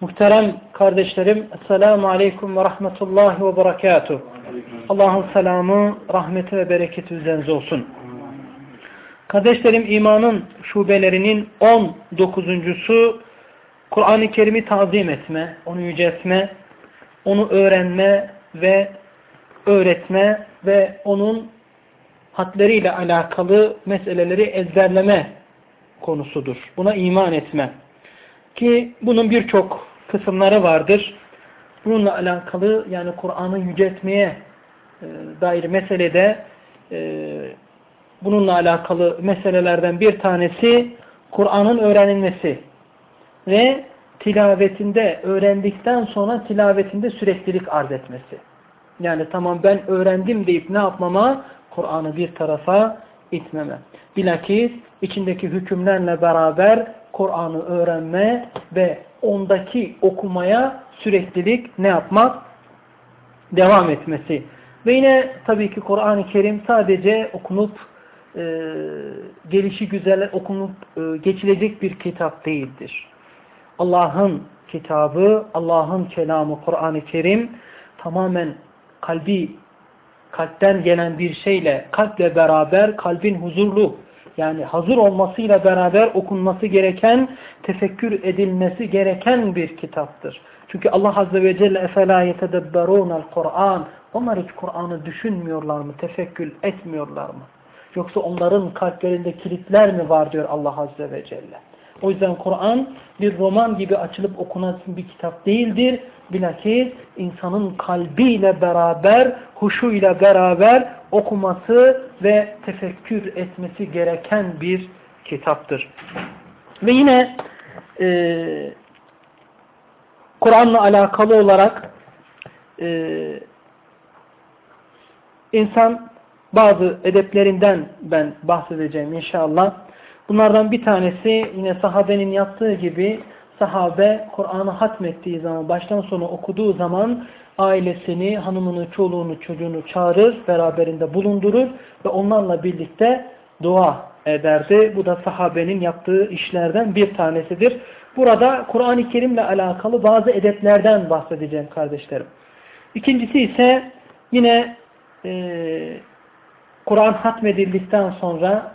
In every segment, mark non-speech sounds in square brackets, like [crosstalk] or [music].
Muhterem kardeşlerim, Esselamu Aleyküm ve Rahmetullahi ve Berekatuhu. Allah'ın selamı, rahmeti ve bereketi üzerinize olsun. Kardeşlerim, imanın şubelerinin 19'uncusu Kur'an-ı Kerim'i tazim etme, onu yüceltme, onu öğrenme ve öğretme ve onun hadleriyle alakalı meseleleri ezberleme konusudur. Buna iman etme. Ki bunun birçok kısımları vardır. Bununla alakalı yani Kur'an'ı yüceltmeye e, dair meselede e, bununla alakalı meselelerden bir tanesi Kur'an'ın öğrenilmesi ve tilavetinde öğrendikten sonra tilavetinde süreklilik arz etmesi. Yani tamam ben öğrendim deyip ne yapmama? Kur'an'ı bir tarafa itmeme. Bilakis içindeki hükümlerle beraber Kur'an'ı öğrenme ve ondaki okumaya süreklilik ne yapmak? Devam etmesi. Ve yine tabii ki Kur'an-ı Kerim sadece okunup e, gelişi güzel okunup e, geçilecek bir kitap değildir. Allah'ın kitabı, Allah'ın kelamı Kur'an-ı Kerim tamamen kalbi, kalpten gelen bir şeyle, kalple beraber kalbin huzurlu, yani hazır olmasıyla beraber okunması gereken, tefekkür edilmesi gereken bir kitaptır. Çünkü Allah Azze ve Celle اَفَلَا يَتَدَبَّرُونَ الْقُرْآنِ Onlar hiç Kur'an'ı düşünmüyorlar mı, tefekkür etmiyorlar mı? Yoksa onların kalplerinde kilitler mi var diyor Allah Azze ve Celle. O yüzden Kur'an bir roman gibi açılıp okunan bir kitap değildir. Bilakis insanın kalbiyle beraber, huşuyla beraber okuması ve tefekkür etmesi gereken bir kitaptır. Ve yine e, Kur'an'la alakalı olarak e, insan bazı edeplerinden ben bahsedeceğim inşallah. Bunlardan bir tanesi yine sahabenin yaptığı gibi sahabe Kur'an'ı hatmettiği zaman, baştan sona okuduğu zaman ailesini, hanımını, çoluğunu, çocuğunu çağırır, beraberinde bulundurur ve onlarla birlikte dua ederdi. Bu da sahabenin yaptığı işlerden bir tanesidir. Burada Kur'an-ı Kerim'le alakalı bazı edeplerden bahsedeceğim kardeşlerim. İkincisi ise yine e, Kur'an hatmedildikten sonra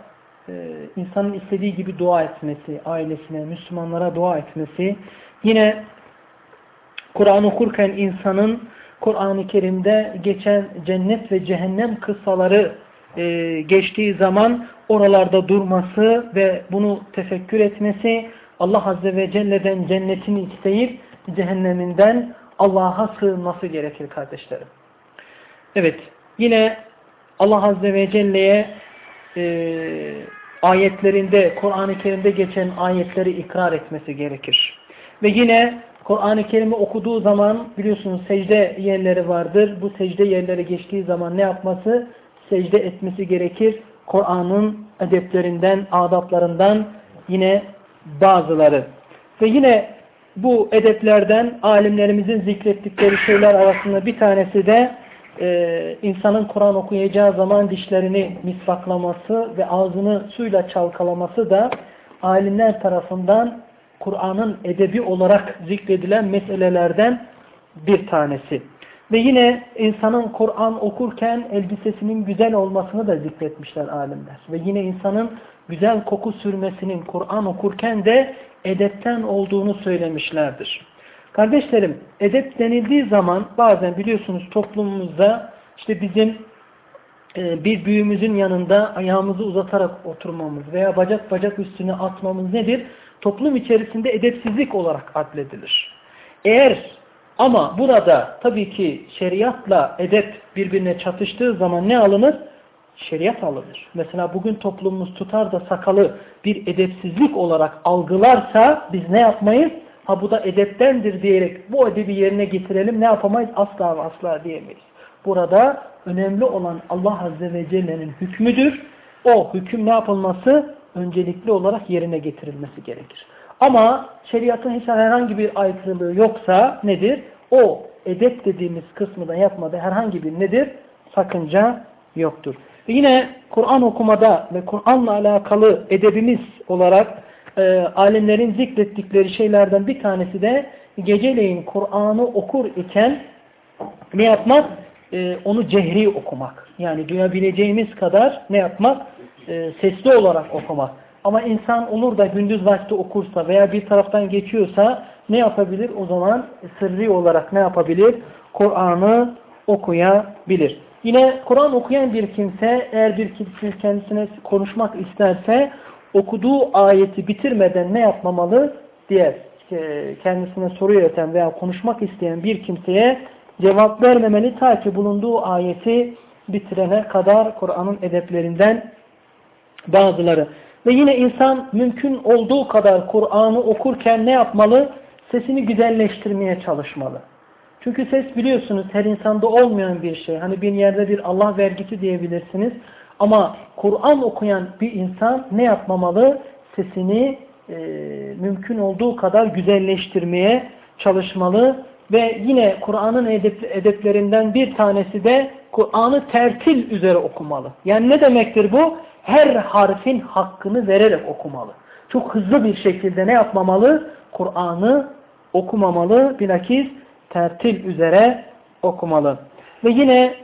e, insanın istediği gibi dua etmesi, ailesine, Müslümanlara dua etmesi, yine Kur'an okurken insanın Kur'an-ı Kerim'de geçen cennet ve cehennem kıssaları e, geçtiği zaman oralarda durması ve bunu tefekkür etmesi, Allah Azze ve Celle'den cennetini isteyip cehenneminden Allah'a sığınması gerekir kardeşlerim. Evet, yine Allah Azze ve Celle'ye e, ayetlerinde, Kur'an-ı Kerim'de geçen ayetleri ikrar etmesi gerekir. Ve yine Kur'an-ı Kerim'i okuduğu zaman biliyorsunuz secde yerleri vardır. Bu secde yerleri geçtiği zaman ne yapması? Secde etmesi gerekir. Kur'an'ın edeplerinden, adaplarından yine bazıları. Ve yine bu edeplerden alimlerimizin zikrettikleri şeyler arasında bir tanesi de e, insanın Kur'an okuyacağı zaman dişlerini misvaklaması ve ağzını suyla çalkalaması da alimler tarafından Kur'an'ın edebi olarak zikredilen meselelerden bir tanesi. Ve yine insanın Kur'an okurken elbisesinin güzel olmasını da zikretmişler alimler. Ve yine insanın güzel koku sürmesinin Kur'an okurken de edepten olduğunu söylemişlerdir. Kardeşlerim edep denildiği zaman bazen biliyorsunuz toplumumuzda işte bizim bir büyüğümüzün yanında ayağımızı uzatarak oturmamız veya bacak bacak üstüne atmamız nedir? Toplum içerisinde edepsizlik olarak adledilir. Eğer ama burada tabii ki şeriatla edep birbirine çatıştığı zaman ne alınır? Şeriat alınır. Mesela bugün toplumumuz tutar da sakalı bir edepsizlik olarak algılarsa biz ne yapmayız? Ha bu da edeptendir diyerek bu edebi yerine getirelim ne yapamayız? Asla asla diyemeyiz. Burada önemli olan Allah Azze ve Celle'nin hükmüdür. O hüküm ne yapılması? Öncelikli olarak yerine getirilmesi gerekir. Ama şeriatın hiç herhangi bir aykırılığı yoksa nedir? O edep dediğimiz kısmı da yapmada herhangi bir nedir? Sakınca yoktur. Ve yine Kur'an okumada ve Kur'an'la alakalı edebimiz olarak e, alimlerin zikrettikleri şeylerden bir tanesi de geceleyin Kur'an'ı okur iken ne yapmak? E, onu cehri okumak. Yani duyabileceğimiz kadar ne yapmak? E, sesli olarak okumak. Ama insan olur da gündüz vakti okursa veya bir taraftan geçiyorsa ne yapabilir? O zaman sırrı olarak ne yapabilir? Kur'an'ı okuyabilir. Yine Kur'an okuyan bir kimse eğer bir kimse kendisine konuşmak isterse okuduğu ayeti bitirmeden ne yapmamalı? Diğer kendisine soru yöneten veya konuşmak isteyen bir kimseye cevap vermemeli ta ki bulunduğu ayeti bitirene kadar Kur'an'ın edeplerinden bazıları. Ve yine insan mümkün olduğu kadar Kur'an'ı okurken ne yapmalı? Sesini güzelleştirmeye çalışmalı. Çünkü ses biliyorsunuz her insanda olmayan bir şey. Hani bir yerde bir Allah vergisi diyebilirsiniz. Ama Kur'an okuyan bir insan ne yapmamalı? Sesini e, mümkün olduğu kadar güzelleştirmeye çalışmalı. Ve yine Kur'an'ın edep, edeplerinden bir tanesi de Kur'an'ı tertil üzere okumalı. Yani ne demektir bu? Her harfin hakkını vererek okumalı. Çok hızlı bir şekilde ne yapmamalı? Kur'an'ı okumamalı. Bilakis tertil üzere okumalı. Ve yine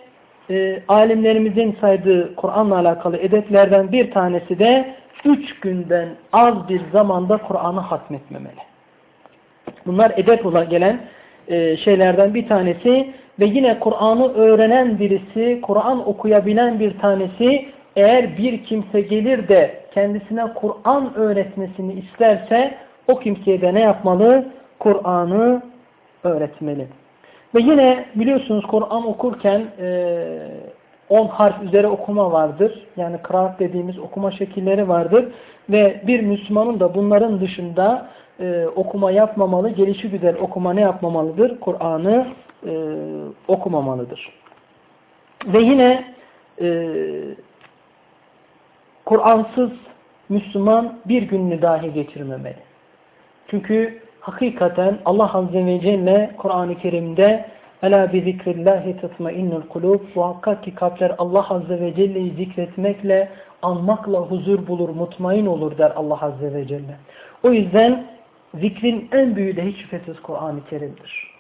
e, alimlerimizin saydığı Kur'an'la alakalı edeplerden bir tanesi de üç günden az bir zamanda Kur'an'ı hatmetmemeli. Bunlar edep olarak gelen e, şeylerden bir tanesi ve yine Kur'an'ı öğrenen birisi, Kur'an okuyabilen bir tanesi eğer bir kimse gelir de kendisine Kur'an öğretmesini isterse o kimseye de ne yapmalı? Kur'an'ı öğretmeli. Ve yine biliyorsunuz Kur'an okurken 10 e, harf üzere okuma vardır. Yani kıraat dediğimiz okuma şekilleri vardır. Ve bir Müslümanın da bunların dışında e, okuma yapmamalı, gelişi güzel okuma ne yapmamalıdır? Kur'an'ı e, okumamalıdır. Ve yine e, Kur'ansız Müslüman bir gününü dahi geçirmemeli. Çünkü hakikaten Allah Azze ve Celle Kur'an-ı Kerim'de Ela bi zikrillahi tatmainnul kulub muhakkak ki kalpler Allah Azze ve Celle'yi zikretmekle, anmakla huzur bulur, mutmain olur der Allah Azze ve Celle. O yüzden zikrin en büyüğü de hiç şüphesiz Kur'an-ı Kerim'dir.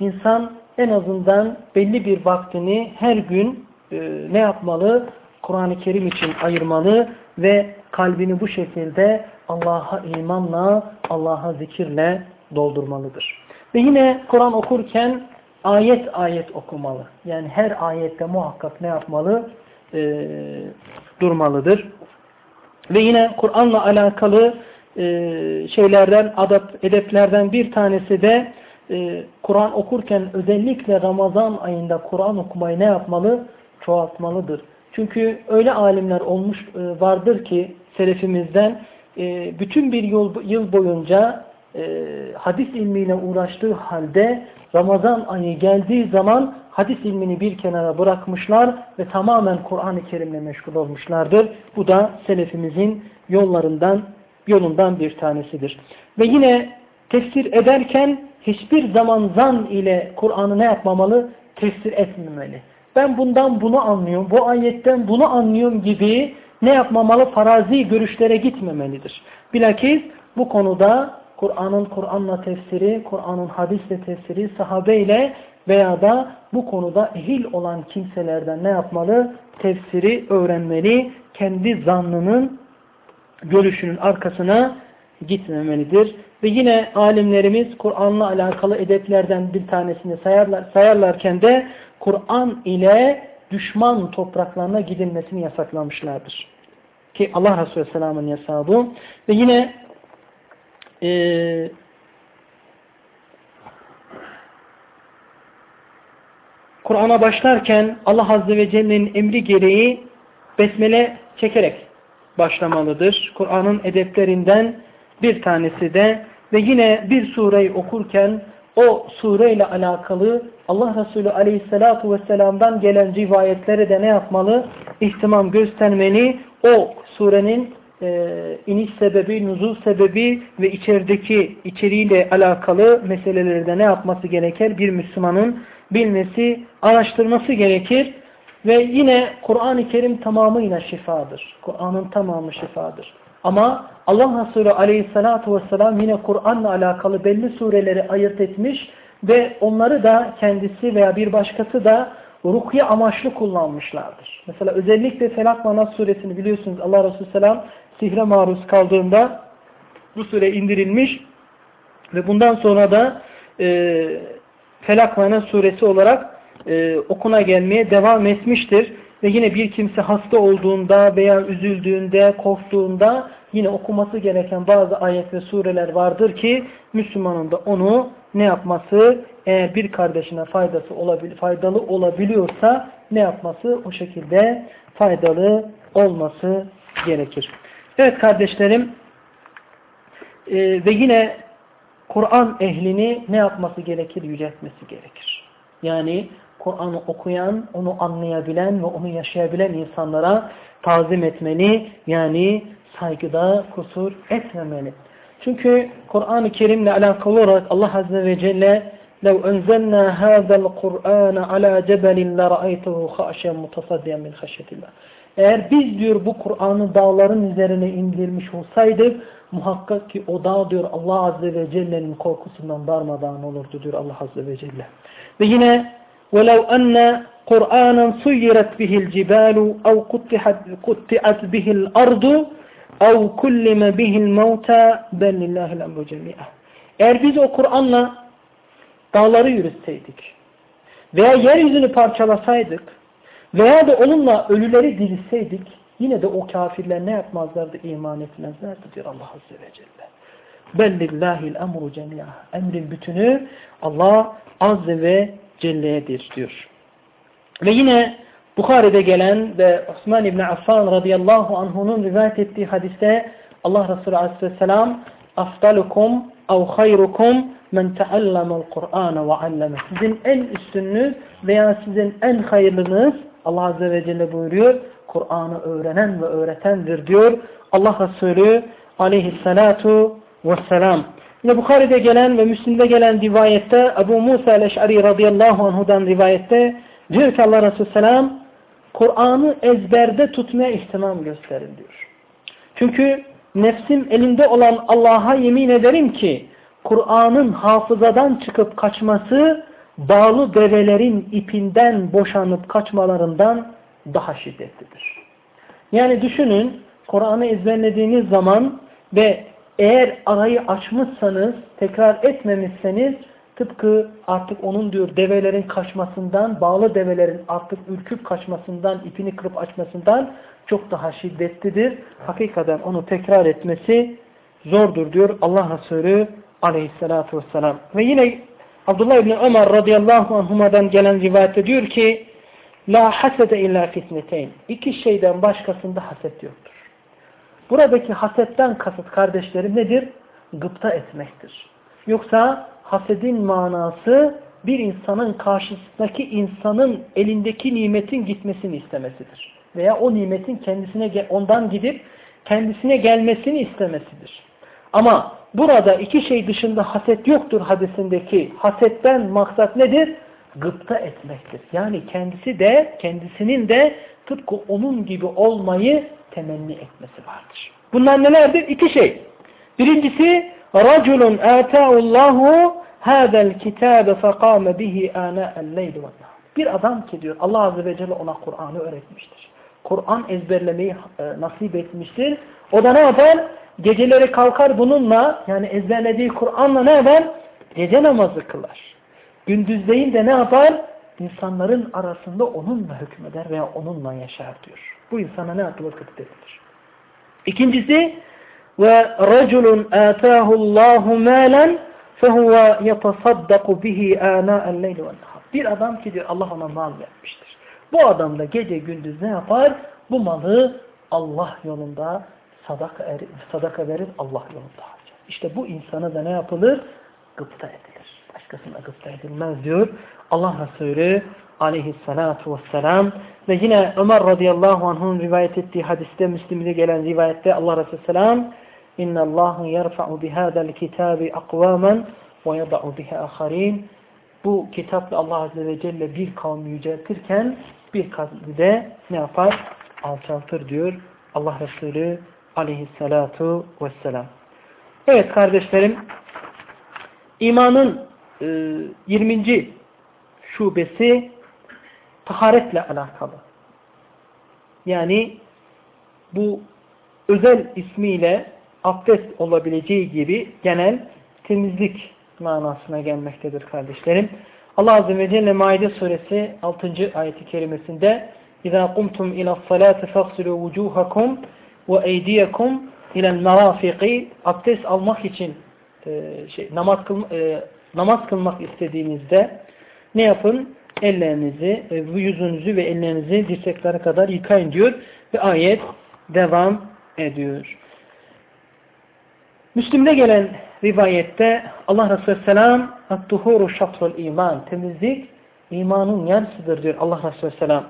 İnsan en azından belli bir vaktini her gün e, ne yapmalı? Kur'an-ı Kerim için ayırmalı ve kalbini bu şekilde Allah'a imanla, Allah'a zikirle doldurmalıdır. Ve yine Kur'an okurken ayet ayet okumalı. Yani her ayette muhakkak ne yapmalı? E, durmalıdır. Ve yine Kur'an'la alakalı e, şeylerden, adap, edeplerden bir tanesi de e, Kur'an okurken özellikle Ramazan ayında Kur'an okumayı ne yapmalı? Çoğaltmalıdır. Çünkü öyle alimler olmuş e, vardır ki selefimizden bütün bir yıl, yıl boyunca hadis ilmiyle uğraştığı halde Ramazan ayı geldiği zaman hadis ilmini bir kenara bırakmışlar ve tamamen Kur'an-ı Kerim'le meşgul olmuşlardır. Bu da selefimizin yollarından yolundan bir tanesidir. Ve yine tefsir ederken hiçbir zaman zan ile Kur'an'ı ne yapmamalı? Tefsir etmemeli. ben bundan bunu anlıyorum, bu ayetten bunu anlıyorum gibi ne yapmamalı? Farazi görüşlere gitmemelidir. Bilakis bu konuda Kur'an'ın Kur'an'la tefsiri, Kur'an'ın hadisle tefsiri, sahabeyle veya da bu konuda ehil olan kimselerden ne yapmalı? Tefsiri öğrenmeli, kendi zannının, görüşünün arkasına gitmemelidir. Ve yine alimlerimiz Kur'an'la alakalı edeplerden bir tanesini sayarlar, sayarlarken de Kur'an ile düşman topraklarına gidilmesini yasaklamışlardır. Ki Allah Resulü Selam'ın yasağı bu. Ve yine e, Kur'an'a başlarken Allah Azze ve Celle'nin emri gereği besmele çekerek başlamalıdır. Kur'an'ın edeplerinden bir tanesi de ve yine bir sureyi okurken o sureyle alakalı Allah Resulü Aleyhisselatü Vesselam'dan gelen rivayetlere de ne yapmalı? İhtimam göstermeli. O surenin e, iniş sebebi, nuzul sebebi ve içerideki içeriğiyle alakalı meseleleri de ne yapması gerekir? Bir Müslümanın bilmesi, araştırması gerekir. Ve yine Kur'an-ı Kerim tamamıyla şifadır. Kur'an'ın tamamı şifadır. Ama Allah Resulü aleyhissalatu vesselam yine Kur'an'la alakalı belli sureleri ayırt etmiş ve onları da kendisi veya bir başkası da rukiye amaçlı kullanmışlardır. Mesela özellikle Felak ve Nas suresini biliyorsunuz Allah Resulü selam sihre maruz kaldığında bu sure indirilmiş ve bundan sonra da e, Felak ve Nas suresi olarak e, okuna gelmeye devam etmiştir. Ve yine bir kimse hasta olduğunda veya üzüldüğünde, korktuğunda yine okuması gereken bazı ayet ve sureler vardır ki Müslümanın da onu ne yapması? Eğer bir kardeşine faydası olabil faydalı olabiliyorsa ne yapması? O şekilde faydalı olması gerekir. Evet kardeşlerim e, ve yine Kur'an ehlini ne yapması gerekir? Yüceltmesi gerekir. Yani Kur'an'ı okuyan, onu anlayabilen ve onu yaşayabilen insanlara tazim etmeli. Yani saygıda kusur etmemeli. Çünkü Kur'an-ı Kerim'le alakalı olarak Allah Azze ve Celle لو أنزلنا هذا القرآن على جبل لرأيته خاشعا متصديا من خشية الله. Eğer biz diyor bu Kur'an'ı dağların üzerine indirmiş olsaydık muhakkak ki o dağ diyor Allah Azze ve Celle'nin korkusundan darmadağın olurdu diyor Allah Azze ve Celle. Ve yine وَلَوْ أَنَّ قُرْآنًا سُيِّرَتْ بِهِ الْجِبَالُ اَوْ قُطِّعَتْ بِهِ الْأَرْضُ اَوْ كُلِّمَ بِهِ الْمَوْتَى بَلْ لِلّٰهِ الْأَمْرُ جَمِيعًا Eğer biz o Kur'an'la dağları yürütseydik veya yeryüzünü parçalasaydık veya da onunla ölüleri dirilseydik yine de o kafirler ne yapmazlardı? iman etmezlerdi diyor Allah Azze ve Celle. Bellillahil emru cemiyah. Emrin bütünü Allah Azze ve Celle'yedir diyor. Ve yine Bukhari'de gelen ve Osman İbni Affan radıyallahu anhunun rivayet ettiği hadiste Allah Resulü aleyhisselam aftalukum ev hayrukum men teallamel Kur'an ve alleme. Sizin en üstününüz veya sizin en hayırlınız Allah Azze ve Celle buyuruyor. Kur'an'ı öğrenen ve öğretendir diyor. Allah Resulü aleyhissalatu vesselam. Yine Bukhari'de gelen ve Müslim'de gelen rivayette Ebu Musa el-Eş'ari radıyallahu anhudan rivayette diyor ki Allah Resulü selam Kur'an'ı ezberde tutmaya ihtimam gösterin diyor. Çünkü nefsim elinde olan Allah'a yemin ederim ki Kur'an'ın hafızadan çıkıp kaçması bağlı develerin ipinden boşanıp kaçmalarından daha şiddetlidir. Yani düşünün Kur'an'ı ezberlediğiniz zaman ve eğer arayı açmışsanız, tekrar etmemişseniz tıpkı artık onun diyor develerin kaçmasından, bağlı develerin artık ürküp kaçmasından, ipini kırıp açmasından çok daha şiddetlidir. Hakikaten onu tekrar etmesi zordur diyor Allah Resulü aleyhissalatu vesselam. Ve yine Abdullah İbni Ömer radıyallahu anhuma'dan gelen rivayette diyor ki La hasede illa fitneteyn. İki şeyden başkasında haset yoktur. Buradaki hasetten kasıt kardeşlerim nedir? Gıpta etmektir. Yoksa hasedin manası bir insanın karşısındaki insanın elindeki nimetin gitmesini istemesidir. Veya o nimetin kendisine ondan gidip kendisine gelmesini istemesidir. Ama burada iki şey dışında haset yoktur hadisindeki hasetten maksat nedir? gıpta etmektir. Yani kendisi de kendisinin de tıpkı onun gibi olmayı temenni etmesi vardır. Bunlar nelerdir? İki şey. Birincisi رَجُلٌ آتَاهُ اللّٰهُ هَذَا الْكِتَابَ فَقَامَ بِهِ آنَاءَ اللَّيْلِ وَالنَّهَارِ Bir adam ki diyor Allah Azze ve Celle ona Kur'an'ı öğretmiştir. Kur'an ezberlemeyi e, nasip etmiştir. O da ne yapar? Geceleri kalkar bununla yani ezberlediği Kur'an'la ne yapar? Gece namazı kılar. Gündüzleyin de ne yapar? İnsanların arasında onunla hükmeder veya onunla yaşar diyor. Bu insana ne yapılır? Gıpta edilir. İkincisi ve raculun atahu Allahu malan fehuve yetasaddaku bihi ana'el leyli ve Bir adam ki diyor Allah ona mal vermiştir. Bu adam da gece gündüz ne yapar? Bu malı Allah yolunda sadaka, er, sadaka verir, Allah yolunda harcar. İşte bu insana da ne yapılır? Gıpta edilir. Başkasına kıstedilmez diyor. Allah Resulü aleyhissalatu vesselam ve yine Ömer radıyallahu anh'ın rivayet ettiği hadiste Müslim'de gelen rivayette Allah Resulü selam inna Allahu yerfa'u bihada'l kitabi akvamen ve yada'u biha aharin bu kitapla Allah Azze ve Celle bir kavmi yüceltirken bir kavmi de ne yapar? Alçaltır diyor Allah Resulü aleyhissalatu vesselam. Evet kardeşlerim imanın 20. şubesi taharetle alakalı. Yani bu özel ismiyle abdest olabileceği gibi genel temizlik manasına gelmektedir kardeşlerim. Allah Azze ve Celle Maide suresi 6. ayeti kerimesinde اِذَا قُمْتُمْ اِلَى الصَّلَاةِ فَاغْسِلُوا وُجُوهَكُمْ وَاَيْدِيَكُمْ اِلَى الْمَرَافِقِ Abdest almak için e, şey, namaz, kıl, e, namaz kılmak istediğinizde ne yapın? Ellerinizi, yüzünüzü ve ellerinizi dirseklere kadar yıkayın diyor. Ve ayet devam ediyor. Müslim'de gelen rivayette Allah Resulü Selam "At-tuhuru şatrul iman." Temizlik imanın yarısıdır diyor Allah Resulü Selam.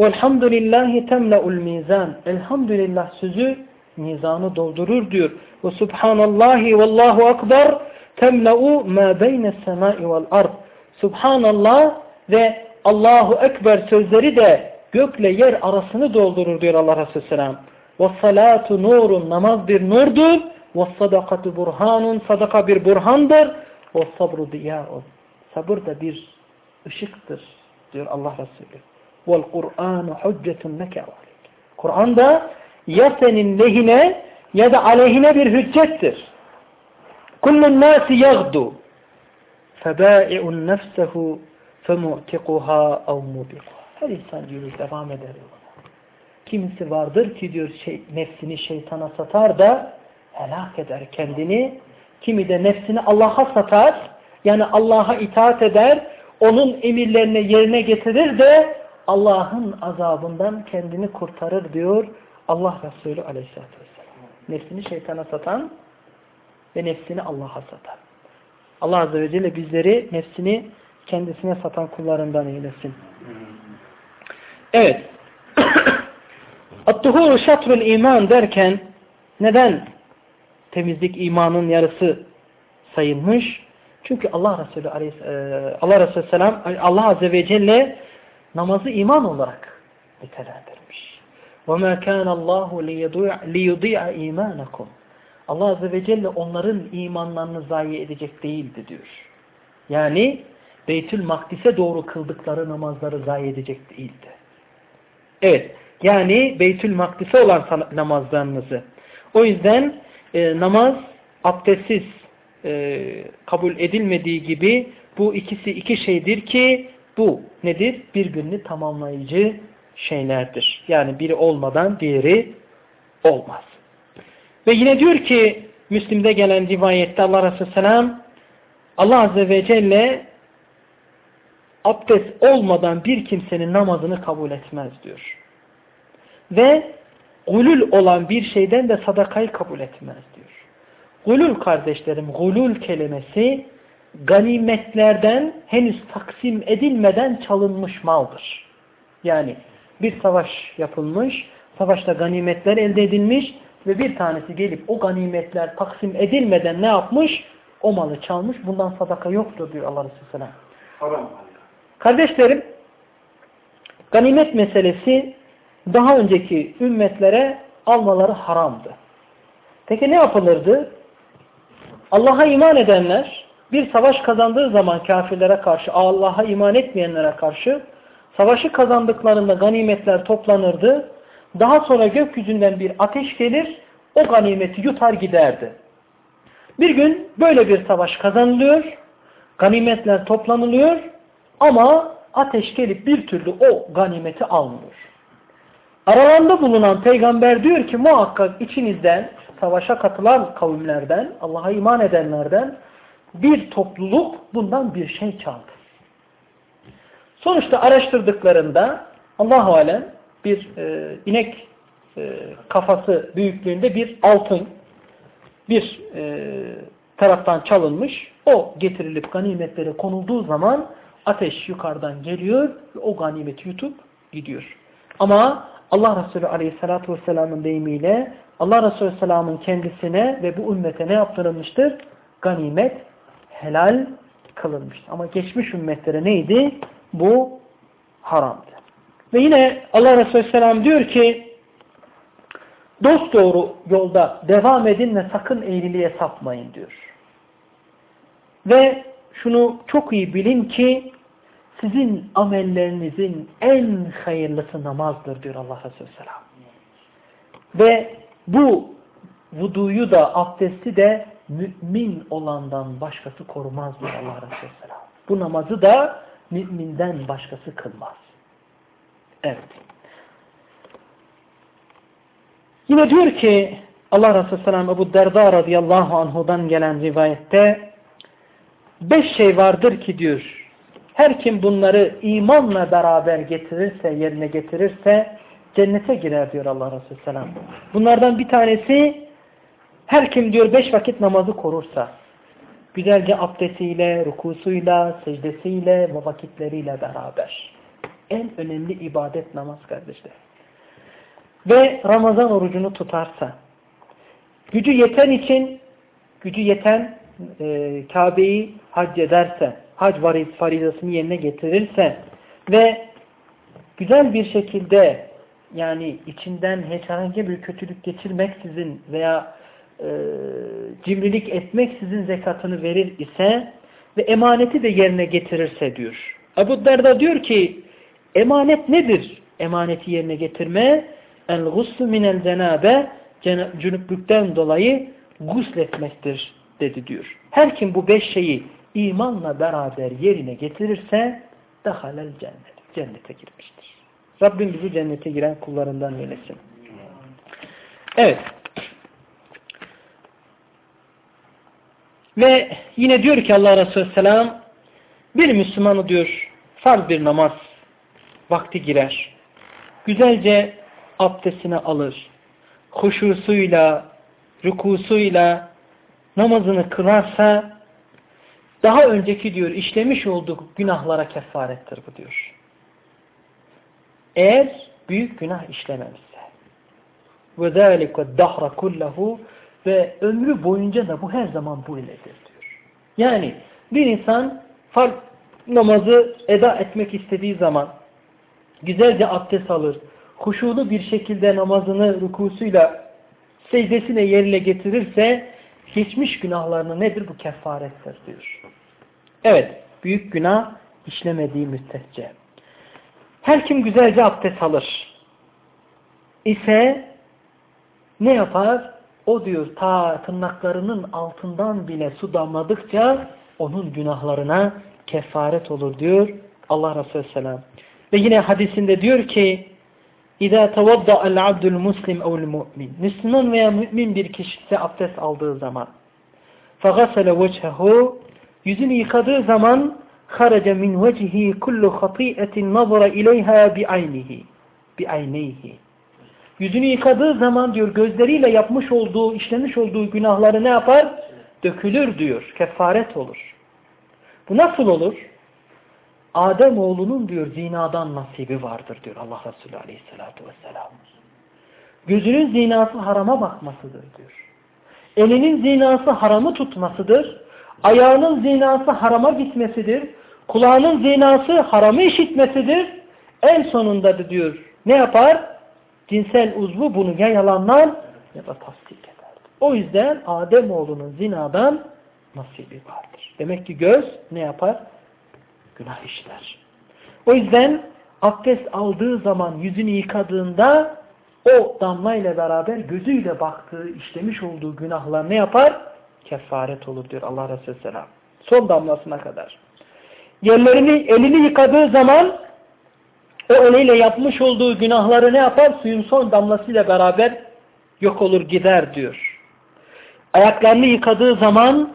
"Velhamdülillahi temla'ul mizan." Elhamdülillah sözü mizanı doldurur diyor. Ve subhanallahi vallahu akbar temle'u ma beyne semai vel ard. Subhanallah ve Allahu Ekber sözleri de gökle yer arasını doldurur diyor Allah Resulü Selam. Ve salatu nurun namaz bir nurdur. Ve sadakatu burhanun sadaka bir burhandır. Ve sabru diyaun sabır da bir ışıktır diyor Allah Resulü. Vel Kur'anu hüccetun leke Kur'an da ya senin lehine ya da aleyhine bir hüccettir. كُلُّ النَّاسِ يَغْدُ فَبَائِعٌ نَفْسَهُ فَمُعْتِقُهَا اَوْ مُبِقُهَا Her insan yürür, devam eder. Kimisi vardır ki diyor şey, nefsini şeytana satar da helak eder kendini. Kimi de nefsini Allah'a satar. Yani Allah'a itaat eder. Onun emirlerini yerine getirir de Allah'ın azabından kendini kurtarır diyor Allah Resulü aleyhissalatü vesselam. Nefsini şeytana satan ve nefsini Allah'a satan. Allah Azze ve Celle bizleri nefsini kendisine satan kullarından eylesin. Evet. [coughs] At-tuhuru şatrul iman derken neden temizlik imanın yarısı sayılmış. Çünkü Allah Resulü e, Allah Resulü selam Allah Azze ve Celle namazı iman olarak nitelendirmiş. وَمَا كَانَ اللّٰهُ لِيُضِيعَ اِيمَانَكُمْ Allah Azze ve Celle onların imanlarını zayi edecek değildi diyor. Yani Beytül Makdis'e doğru kıldıkları namazları zayi edecek değildi. Evet. Yani Beytül Makdis'e olan namazlarınızı. O yüzden e, namaz abdestsiz e, kabul edilmediği gibi bu ikisi iki şeydir ki bu nedir? Birbirini tamamlayıcı şeylerdir. Yani biri olmadan diğeri olmaz. Ve yine diyor ki Müslim'de gelen rivayette Allah Resulü Selam Allah Azze ve Celle abdest olmadan bir kimsenin namazını kabul etmez diyor. Ve gulül olan bir şeyden de sadakayı kabul etmez diyor. Gulül kardeşlerim, gulül kelimesi ganimetlerden henüz taksim edilmeden çalınmış maldır. Yani bir savaş yapılmış, savaşta ganimetler elde edilmiş ve bir tanesi gelip o ganimetler taksim edilmeden ne yapmış? O malı çalmış. Bundan sadaka yoktur diyor Allah Resulü Selam. Haram. Kardeşlerim, ganimet meselesi daha önceki ümmetlere almaları haramdı. Peki ne yapılırdı? Allah'a iman edenler bir savaş kazandığı zaman kafirlere karşı, Allah'a iman etmeyenlere karşı savaşı kazandıklarında ganimetler toplanırdı. Daha sonra gökyüzünden bir ateş gelir, o ganimeti yutar giderdi. Bir gün böyle bir savaş kazanılıyor, ganimetler toplanılıyor ama ateş gelip bir türlü o ganimeti almıyor. Aralarında bulunan peygamber diyor ki muhakkak içinizden savaşa katılan kavimlerden, Allah'a iman edenlerden bir topluluk bundan bir şey çaldı. Sonuçta araştırdıklarında Allah-u Alem bir e, inek e, kafası büyüklüğünde bir altın bir e, taraftan çalınmış. O getirilip ganimetlere konulduğu zaman ateş yukarıdan geliyor ve o ganimeti yutup gidiyor. Ama Allah Resulü Aleyhisselatü Vesselam'ın deyimiyle Allah Resulü Vesselam'ın kendisine ve bu ümmete ne yaptırılmıştır? Ganimet helal kılınmıştır. Ama geçmiş ümmetlere neydi? Bu haramdı. Ve yine Allah Resulü Vesselam diyor ki dost doğru yolda devam edin ve sakın eğriliğe sapmayın diyor. Ve şunu çok iyi bilin ki sizin amellerinizin en hayırlısı namazdır diyor Allah Resulü Vesselam. Ve bu vuduyu da abdesti de mümin olandan başkası korumaz diyor Allah Resulü Vesselam. Bu namazı da müminden başkası kılmaz. Evet. Yine diyor ki Allah Resulü Vesselam Ebu Derda radıyallahu anhudan gelen rivayette beş şey vardır ki diyor her kim bunları imanla beraber getirirse, yerine getirirse cennete girer diyor Allah Resulü Selam. Bunlardan bir tanesi her kim diyor beş vakit namazı korursa güzelce abdestiyle, rukusuyla, secdesiyle ve vakitleriyle beraber. En önemli ibadet namaz kardeşler. Ve Ramazan orucunu tutarsa gücü yeten için gücü yeten e, Kabe'yi hac ederse hac farizasını yerine getirirse ve güzel bir şekilde yani içinden herhangi bir kötülük geçirmeksizin veya e, cimrilik etmeksizin zekatını verir ise ve emaneti de yerine getirirse diyor. Ebu Derda diyor ki emanet nedir? Emaneti yerine getirme el guslu minel cenabe cünüplükten dolayı gusletmektir dedi diyor. Her kim bu beş şeyi imanla beraber yerine getirirse dahalel cennet. Cennete girmiştir. Rabbim bizi cennete giren kullarından eylesin. Evet. Ve yine diyor ki Allah Resulü Selam bir Müslümanı diyor farz bir namaz vakti girer. Güzelce abdestini alır. Huşusuyla, rükusuyla namazını kılarsa daha önceki diyor işlemiş olduğu günahlara kefarettir bu diyor. Eğer büyük günah işlememişse. Ve zâlike dahra kullahu ve ömrü boyunca da bu her zaman bu iledir diyor. Yani bir insan namazı eda etmek istediği zaman güzelce abdest alır, huşulu bir şekilde namazını rukusuyla secdesine yerine getirirse geçmiş günahlarını nedir? Bu kefarettir diyor. Evet, büyük günah işlemediği müddetçe. Her kim güzelce abdest alır ise ne yapar? O diyor ta tırnaklarının altından bile su damladıkça onun günahlarına kefaret olur diyor Allah Resulü Selam. Ve yine hadisinde diyor ki İzâ tevadda'al abdul muslim evl mu'min. Müslüman veya mümin bir kişi abdest aldığı zaman فَغَسَلَ وَجْهَهُ Yüzünü yıkadığı zaman خَرَجَ مِنْ وَجْهِ كُلُّ خَطِيئَةٍ نَظَرَ اِلَيْهَا بِعَيْنِهِ بِعَيْنَيْهِ Yüzünü yıkadığı zaman diyor gözleriyle yapmış olduğu, işlemiş olduğu günahları ne yapar? Dökülür diyor. Kefaret olur. Bu nasıl olur? Adem oğlunun diyor zinadan nasibi vardır diyor Allah Resulü Aleyhisselatü Vesselam. Gözünün zinası harama bakmasıdır diyor. Elinin zinası haramı tutmasıdır. Ayağının zinası harama gitmesidir. Kulağının zinası haramı işitmesidir. En sonunda da diyor ne yapar? Cinsel uzvu bunu ya yalanlar ya da tasdik eder. O yüzden Adem oğlunun zinadan nasibi vardır. Demek ki göz ne yapar? Günah işler. O yüzden abdest aldığı zaman yüzünü yıkadığında o damla ile beraber gözüyle baktığı, işlemiş olduğu günahlar ne yapar? Kefaret olur diyor Allah Resulü Selam. Son damlasına kadar. Yerlerini, elini yıkadığı zaman o eliyle yapmış olduğu günahları ne yapar? Suyun son damlasıyla beraber yok olur gider diyor. Ayaklarını yıkadığı zaman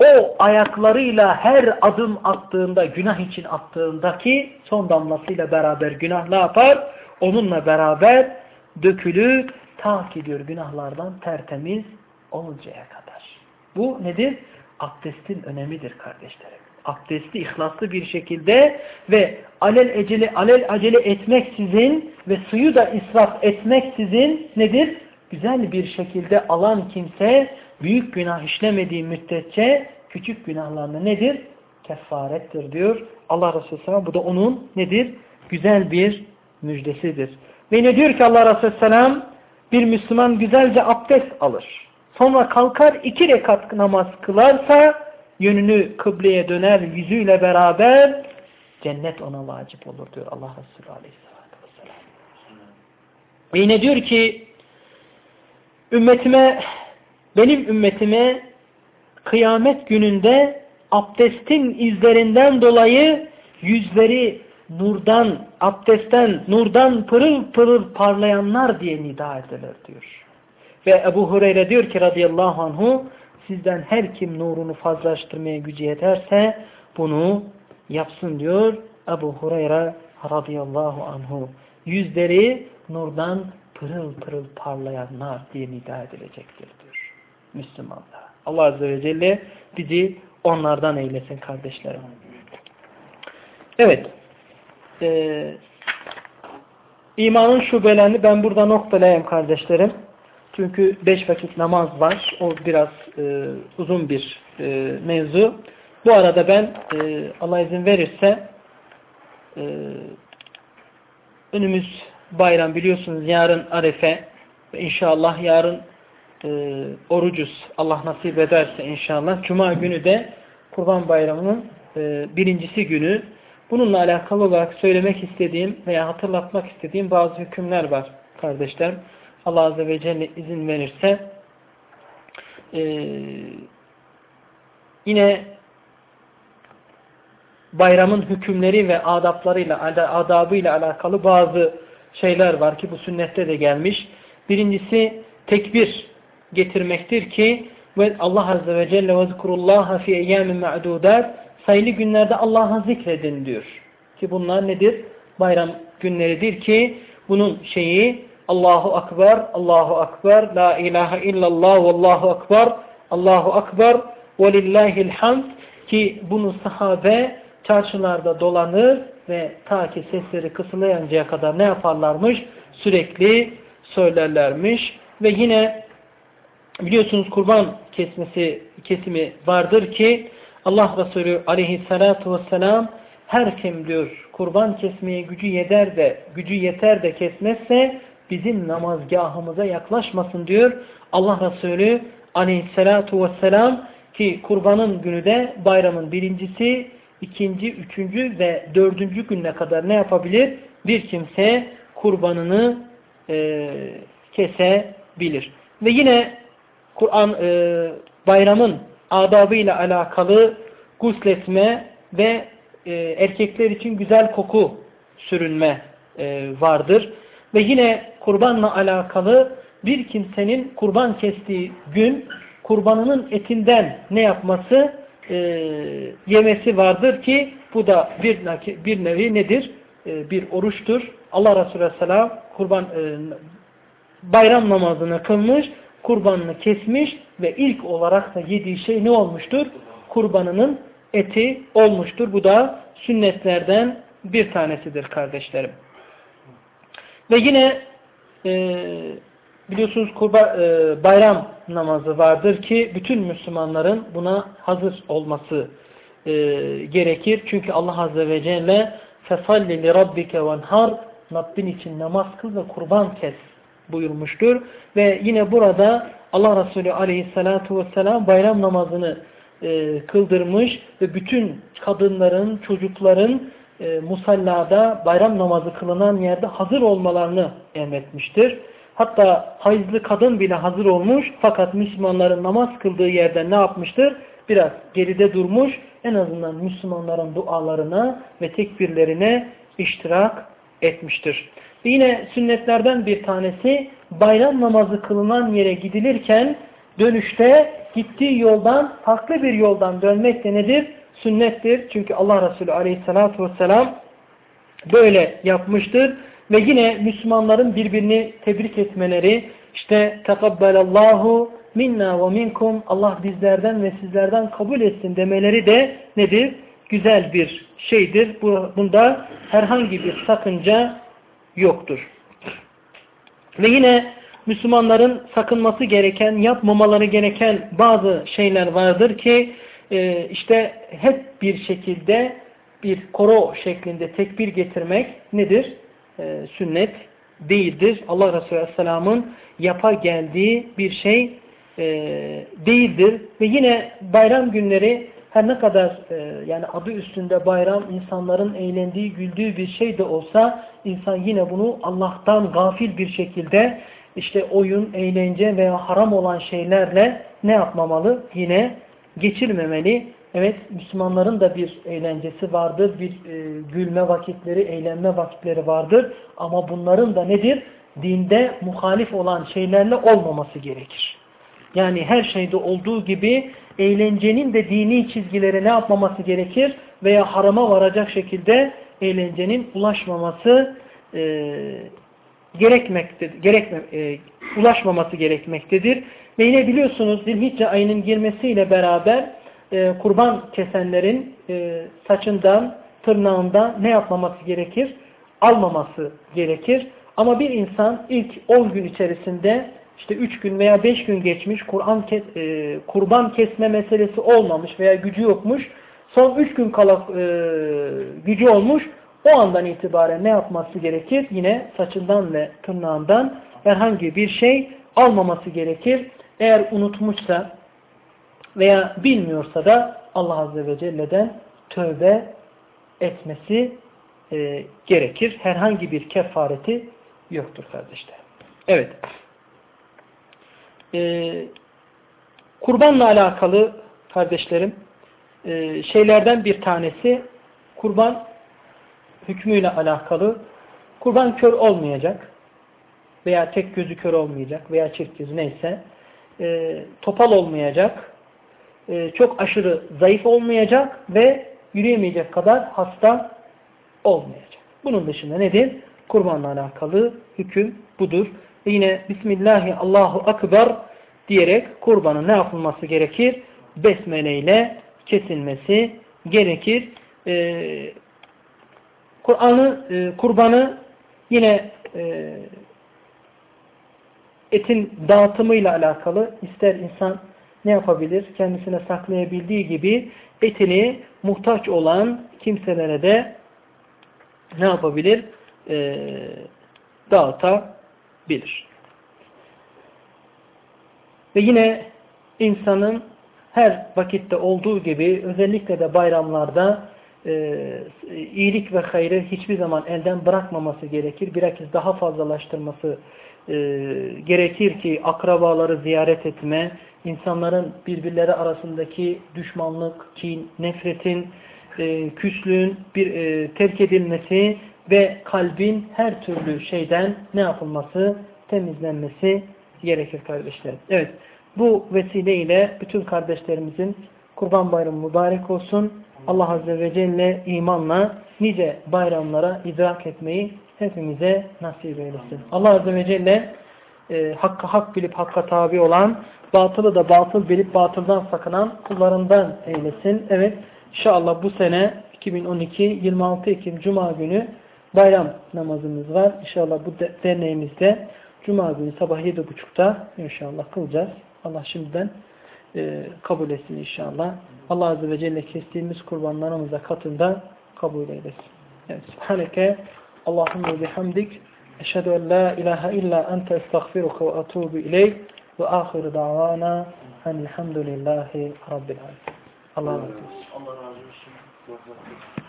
o ayaklarıyla her adım attığında, günah için attığındaki son damlasıyla beraber günah ne yapar? Onunla beraber dökülür, ta ki günahlardan tertemiz oluncaya kadar. Bu nedir? Abdestin önemidir kardeşlerim. Abdesti ihlaslı bir şekilde ve alel ecele, alel acele etmeksizin ve suyu da israf etmeksizin nedir? Güzel bir şekilde alan kimse büyük günah işlemediği müddetçe küçük günahlarına nedir? Kefarettir diyor. Allah Resulü Selam bu da onun nedir? Güzel bir müjdesidir. Ve ne diyor ki Allah Resulü Selam bir Müslüman güzelce abdest alır. Sonra kalkar iki rekat namaz kılarsa yönünü kıbleye döner yüzüyle beraber cennet ona vacip olur diyor Allah Resulü Aleyhisselatü Vesselam. Ve yine diyor ki ümmetime benim ümmetime kıyamet gününde abdestin izlerinden dolayı yüzleri nurdan, abdestten, nurdan pırıl pırıl parlayanlar diye nida edilir diyor. Ve Ebu Hureyre diyor ki radıyallahu anhu sizden her kim nurunu fazlaştırmaya gücü yeterse bunu yapsın diyor Ebu Hureyre radıyallahu anhu. Yüzleri nurdan pırıl pırıl parlayanlar diye nida edilecektir diyor. Müslümanlar. Allah Azze ve Celle bizi onlardan eylesin kardeşlerim. Evet. Ee, imanın şubelerini ben burada noktalayayım kardeşlerim. Çünkü beş vakit namaz var. O biraz e, uzun bir e, mevzu. Bu arada ben e, Allah izin verirse e, önümüz bayram biliyorsunuz yarın Arefe ve inşallah yarın e, orucuz. Allah nasip ederse inşallah. Cuma günü de Kurban Bayramı'nın e, birincisi günü. Bununla alakalı olarak söylemek istediğim veya hatırlatmak istediğim bazı hükümler var kardeşler. Allah Azze ve Celle izin verirse e, yine bayramın hükümleri ve adaplarıyla, adabıyla alakalı bazı şeyler var ki bu sünnette de gelmiş. Birincisi tekbir getirmektir ki ve Allah Azze ve Celle ve zikurullaha fi eyyamin ma'dudat sayılı günlerde Allah'a zikredin diyor. Ki bunlar nedir? Bayram günleridir ki bunun şeyi Allahu Akbar, Allahu Akbar, La ilahe illallah, Allahu Akbar, Allahu Akbar, velillahil hamd ki bunu sahabe çarşılarda dolanır ve ta ki sesleri kısılayıncaya kadar ne yaparlarmış? Sürekli söylerlermiş. Ve yine biliyorsunuz kurban kesmesi kesimi vardır ki Allah Resulü aleyhissalatu vesselam her kim diyor kurban kesmeye gücü yeter de gücü yeter de kesmezse bizim namazgahımıza yaklaşmasın diyor. Allah Resulü aleyhissalatu vesselam ki kurbanın günü de bayramın birincisi, ikinci, üçüncü ve dördüncü gününe kadar ne yapabilir? Bir kimse kurbanını e, kesebilir. Ve yine Kur'an e, bayramın adabıyla alakalı gusletme ve e, erkekler için güzel koku sürünme e, vardır. Ve yine kurbanla alakalı bir kimsenin kurban kestiği gün kurbanının etinden ne yapması? E, yemesi vardır ki bu da bir, bir nevi nedir? E, bir oruçtur. Allah Resulü Aleyhisselam kurban e, bayram namazını kılmış, kurbanını kesmiş ve ilk olarak da yediği şey ne olmuştur? Kurbanının eti olmuştur. Bu da sünnetlerden bir tanesidir kardeşlerim. Ve yine e, biliyorsunuz kurba, e, bayram namazı vardır ki bütün Müslümanların buna hazır olması e, gerekir. Çünkü Allah Azze ve Celle فَصَلِّ لِرَبِّكَ وَنْهَرْ Rabbin için namaz kıl ve kurban kes buyurmuştur. Ve yine burada Allah Resulü aleyhissalatu vesselam bayram namazını e, kıldırmış ve bütün kadınların, çocukların e, musallada bayram namazı kılınan yerde hazır olmalarını emretmiştir. Hatta hayızlı kadın bile hazır olmuş fakat Müslümanların namaz kıldığı yerde ne yapmıştır? Biraz geride durmuş en azından Müslümanların dualarına ve tekbirlerine iştirak etmiştir. Yine sünnetlerden bir tanesi bayram namazı kılınan yere gidilirken dönüşte gittiği yoldan farklı bir yoldan dönmek de nedir? Sünnettir. Çünkü Allah Resulü aleyhissalatü vesselam böyle yapmıştır. Ve yine Müslümanların birbirini tebrik etmeleri işte tekabbelallahu minna ve minkum Allah bizlerden ve sizlerden kabul etsin demeleri de nedir? Güzel bir şeydir. Bunda herhangi bir sakınca yoktur. Ve yine Müslümanların sakınması gereken, yapmamaları gereken bazı şeyler vardır ki e, işte hep bir şekilde bir koro şeklinde tekbir getirmek nedir? E, sünnet değildir. Allah Resulü Aleyhisselam'ın yapa geldiği bir şey e, değildir. Ve yine bayram günleri her ne kadar e, yani adı üstünde bayram insanların eğlendiği, güldüğü bir şey de olsa insan yine bunu Allah'tan gafil bir şekilde işte oyun, eğlence veya haram olan şeylerle ne yapmamalı? Yine geçirmemeli. Evet Müslümanların da bir eğlencesi vardır, bir e, gülme vakitleri, eğlenme vakitleri vardır. Ama bunların da nedir? Dinde muhalif olan şeylerle olmaması gerekir. Yani her şeyde olduğu gibi eğlencenin de dini çizgileri ne yapmaması gerekir? Veya harama varacak şekilde eğlencenin ulaşmaması e, gerekmektedir, gerekme, e, ulaşmaması gerekmektedir. Ve yine biliyorsunuz Zilhicce ayının girmesiyle beraber e, kurban kesenlerin e, saçından, tırnağından ne yapmaması gerekir? Almaması gerekir. Ama bir insan ilk 10 gün içerisinde işte 3 gün veya 5 gün geçmiş Kur'an kes, e, kurban kesme meselesi olmamış veya gücü yokmuş. Son 3 gün kala e, gücü olmuş. O andan itibaren ne yapması gerekir? Yine saçından ve tırnağından herhangi bir şey almaması gerekir. Eğer unutmuşsa veya bilmiyorsa da Allah Azze ve Celle'den tövbe etmesi e, gerekir. Herhangi bir kefareti yoktur kardeşler. Evet. E, kurbanla alakalı kardeşlerim e, şeylerden bir tanesi kurban hükmüyle alakalı kurban kör olmayacak veya tek gözü kör olmayacak veya çift gözü neyse e, topal olmayacak e, çok aşırı zayıf olmayacak ve yürüyemeyecek kadar hasta olmayacak. Bunun dışında nedir? Kurbanla alakalı hüküm budur. Yine Bismillahi Allahu Akbar diyerek kurbanın ne yapılması gerekir? Besmele ile kesilmesi gerekir. Ee, Kur'an'ı, e, kurbanı yine e, etin dağıtımıyla alakalı ister insan ne yapabilir? Kendisine saklayabildiği gibi etini muhtaç olan kimselere de ne yapabilir? E, dağıtabilir. Ve yine insanın her vakitte olduğu gibi özellikle de bayramlarda e, iyilik ve hayrı hiçbir zaman elden bırakmaması gerekir. Bilakis daha fazlalaştırması e, gerekir ki akrabaları ziyaret etme, insanların birbirleri arasındaki düşmanlık, kin, nefretin, e, küslüğün bir e, terk edilmesi ve kalbin her türlü şeyden ne yapılması, temizlenmesi gerekir kardeşlerim. Evet, bu vesileyle bütün kardeşlerimizin Kurban Bayramı mübarek olsun. Allah Azze ve Celle imanla nice bayramlara idrak etmeyi hepimize nasip eylesin. Allah Azze ve Celle e, hakkı hak bilip hakka tabi olan, batılı da batıl bilip batıldan sakınan kullarından eylesin. Evet inşallah bu sene 2012 26 Ekim Cuma günü bayram namazımız var. İnşallah bu derneğimizde Cuma günü sabah 7.30'da inşallah kılacağız. Allah şimdiden e, kabul etsin inşallah. Allah Azze ve Celle kestiğimiz kurbanlarımıza katında kabul eylesin. Evet. Subhaneke Allahümme bihamdik eşhedü en la ilahe illa ente estağfiruka ve atubu ileyk ve ahir davana enilhamdülillahi rabbil alemin. Allah razı olsun. Allah razı olsun.